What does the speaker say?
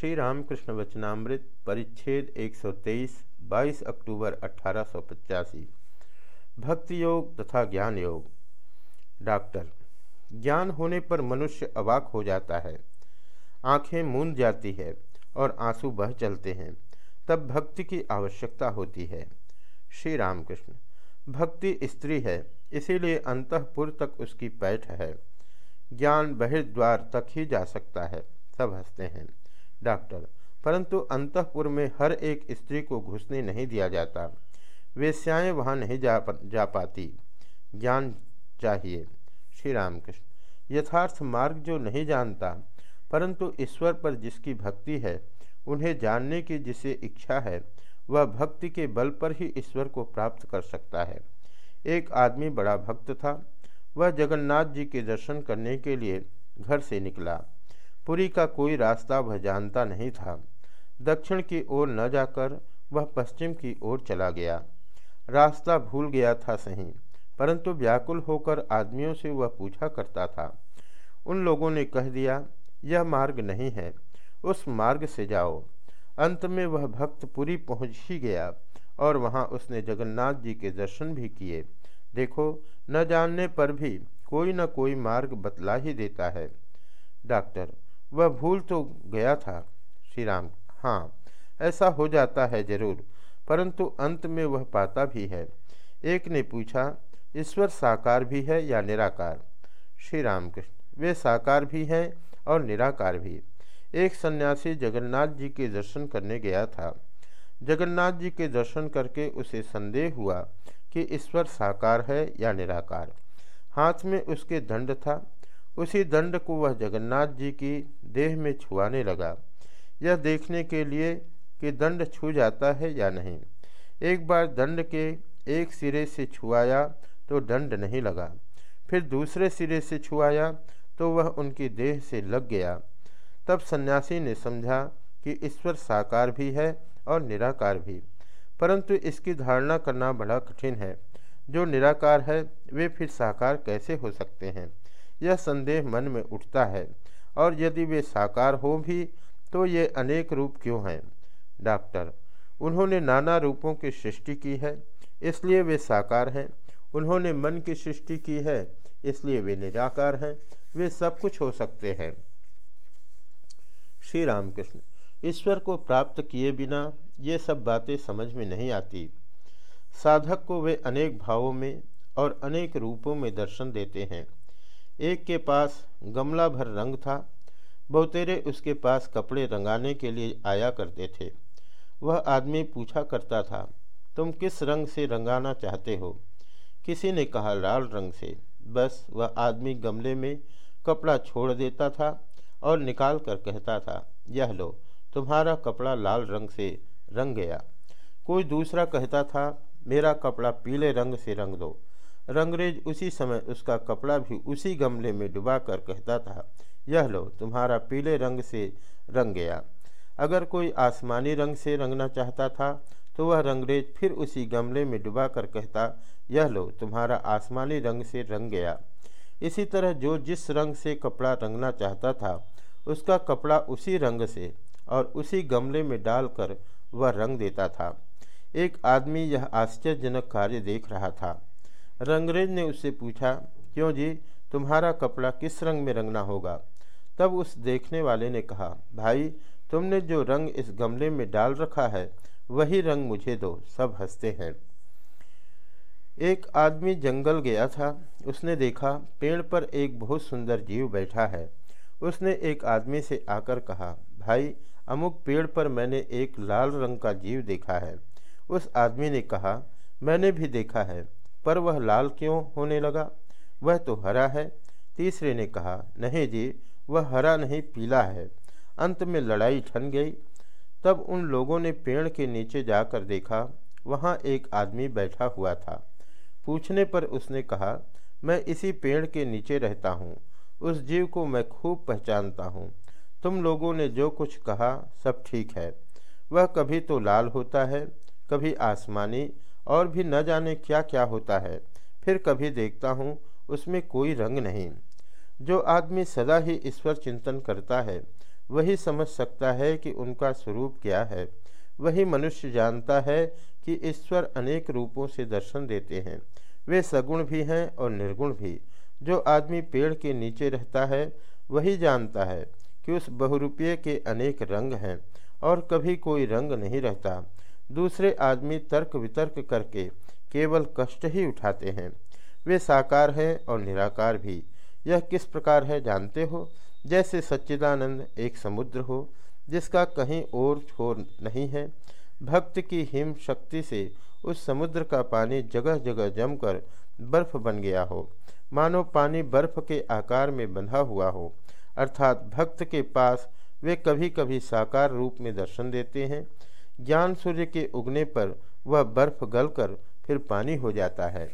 श्री रामकृष्ण वचनामृत परिच्छेद 123 22 अक्टूबर अठारह भक्ति योग तथा ज्ञान योग डॉक्टर, ज्ञान होने पर मनुष्य अवाक हो जाता है। आँखें मूंद जाती है और आँसू बह चलते हैं। तब भक्ति की आवश्यकता होती है। श्री रामकृष्ण भक्ति स्त्री है, इसीलिए अंतपुर तक उसकी पैठ है। ज्ञान बहिर्द्वार तक ही जा सकता है। सब हँसते हैं। डॉक्टर। परंतु अंतपुर में हर एक स्त्री को घुसने नहीं दिया जाता। वेश्याएँ वहाँ नहीं जा जा पाती। ज्ञान चाहिए। श्री रामकृष्ण यथार्थ मार्ग जो नहीं जानता, परंतु ईश्वर पर जिसकी भक्ति है, उन्हें जानने की जिसे इच्छा है, वह भक्ति के बल पर ही ईश्वर को प्राप्त कर सकता है। एक आदमी बड़ा भक्त था। वह जगन्नाथ जी के दर्शन करने के लिए घर से निकला। पुरी का कोई रास्ता वह जानता नहीं था। दक्षिण की ओर न जाकर वह पश्चिम की ओर चला गया। रास्ता भूल गया था सही, परंतु व्याकुल होकर आदमियों से वह पूछा करता था। उन लोगों ने कह दिया, यह मार्ग नहीं है, उस मार्ग से जाओ। अंत में वह भक्त पुरी पहुँच ही गया और वहाँ उसने जगन्नाथ जी के दर्शन भी किए। देखो, न जानने पर भी कोई न कोई मार्ग बतला ही देता है। डॉक्टर वह भूल तो गया था श्री राम हाँ ऐसा हो जाता है ज़रूर, परंतु अंत में वह पाता भी है। एक ने पूछा, ईश्वर साकार भी है या निराकार? श्री रामकृष्ण वे साकार भी हैं और निराकार भी। एक सन्यासी जगन्नाथ जी के दर्शन करने गया था। जगन्नाथ जी के दर्शन करके उसे संदेह हुआ कि ईश्वर साकार है या निराकार। हाथ में उसके दंड था उसी दंड को वह जगन्नाथ जी की देह में छुआने लगा। यह देखने के लिए कि दंड छू जाता है या नहीं। एक बार दंड के एक सिरे से छुआया तो दंड नहीं लगा। फिर दूसरे सिरे से छुआया तो वह उनकी देह से लग गया। तब सन्यासी ने समझा कि ईश्वर साकार भी है और निराकार भी। परंतु इसकी धारणा करना बड़ा कठिन है। जो निराकार है, वे फिर साकार कैसे हो सकते हैं? यह संदेह मन में उठता है। और यदि वे साकार हो भी तो ये अनेक रूप क्यों हैं? डॉक्टर, उन्होंने नाना रूपों की सृष्टि की है, इसलिए वे साकार हैं। उन्होंने मन की सृष्टि की है, इसलिए वे निराकार हैं। वे सब कुछ हो सकते हैं। श्री रामकृष्ण ईश्वर को प्राप्त किए बिना ये सब बातें समझ में नहीं आती। साधक को वे अनेक भावों में और अनेक रूपों में दर्शन देते हैं। एक के पास गमला भर रंग था। बहुतेरे उसके पास कपड़े रंगाने के लिए आया करते थे। वह आदमी पूछा करता था, तुम किस रंग से रंगाना चाहते हो? किसी ने कहा, लाल रंग से। बस वह आदमी गमले में कपड़ा छोड़ देता था और निकाल कर कहता था, यह लो, तुम्हारा कपड़ा लाल रंग से रंग गया। कोई दूसरा कहता था, मेरा कपड़ा पीले रंग से रंग दो। रंगरेज उसी समय उसका कपड़ा भी उसी गमले में डुबा कर कहता था, यह लो, तुम्हारा पीले रंग से रंग गया। अगर कोई आसमानी रंग से रंगना चाहता था तो वह रंगरेज फिर उसी गमले में डुबा कर कहता, यह लो, तुम्हारा आसमानी रंग से रंग गया। इसी तरह जो जिस रंग से कपड़ा रंगना चाहता था, उसका कपड़ा उसी रंग से और उसी गमले में डालकर वह रंग देता था। एक आदमी यह आश्चर्यजनक कार्य देख रहा था। रंगरेज ने उससे पूछा, क्यों जी? तुम्हारा कपड़ा किस रंग में रंगना होगा? तब उस देखने वाले ने कहा, भाई, तुमने जो रंग इस गमले में डाल रखा है, वही रंग मुझे दो, सब हँसते हैं। एक आदमी जंगल गया था। उसने देखा, पेड़ पर एक बहुत सुंदर जीव बैठा है। उसने एक आदमी से आकर कहा, भाई, अमुक पेड़ पर मैंने एक लाल रंग का जीव देखा है। उस आदमी ने कहा, मैंने भी देखा है। पर वह लाल क्यों होने लगा? वह तो हरा है। तीसरे ने कहा, नहीं जी, वह हरा नहीं, पीला है। अंत में लड़ाई ठन गई। तब उन लोगों ने पेड़ के नीचे जाकर देखा, वहाँ एक आदमी बैठा हुआ था। पूछने पर उसने कहा, मैं इसी पेड़ के नीचे रहता हूँ। उस जीव को मैं खूब पहचानता हूँ। तुम लोगों ने जो कुछ कहा, सब ठीक है। वह कभी तो लाल होता है, कभी आसमानी और भी न जाने क्या क्या होता है, फिर कभी देखता हूँ उसमें कोई रंग नहीं। जो आदमी सदा ही ईश्वर चिंतन करता है, वही समझ सकता है कि उनका स्वरूप क्या है। वही मनुष्य जानता है कि ईश्वर अनेक रूपों से दर्शन देते हैं। वे सगुण भी हैं और निर्गुण भी। जो आदमी पेड़ के नीचे रहता है, वही जानता है कि उस बहुरूपये के अनेक रंग हैं और कभी कोई रंग नहीं रहता। दूसरे आदमी तर्क वितर्क करके केवल कष्ट ही उठाते हैं। वे साकार हैं और निराकार भी। यह किस प्रकार है जानते हो? जैसे सच्चिदानंद एक समुद्र हो, जिसका कहीं और छोर नहीं है। भक्त की हिम शक्ति से उस समुद्र का पानी जगह जगह जमकर बर्फ़ बन गया हो। मानो पानी बर्फ़ के आकार में बंधा हुआ हो। अर्थात भक्त के पास वे कभी कभी साकार रूप में दर्शन देते हैं। ज्ञान सूर्य के उगने पर वह बर्फ़ गलकर फिर पानी हो जाता है।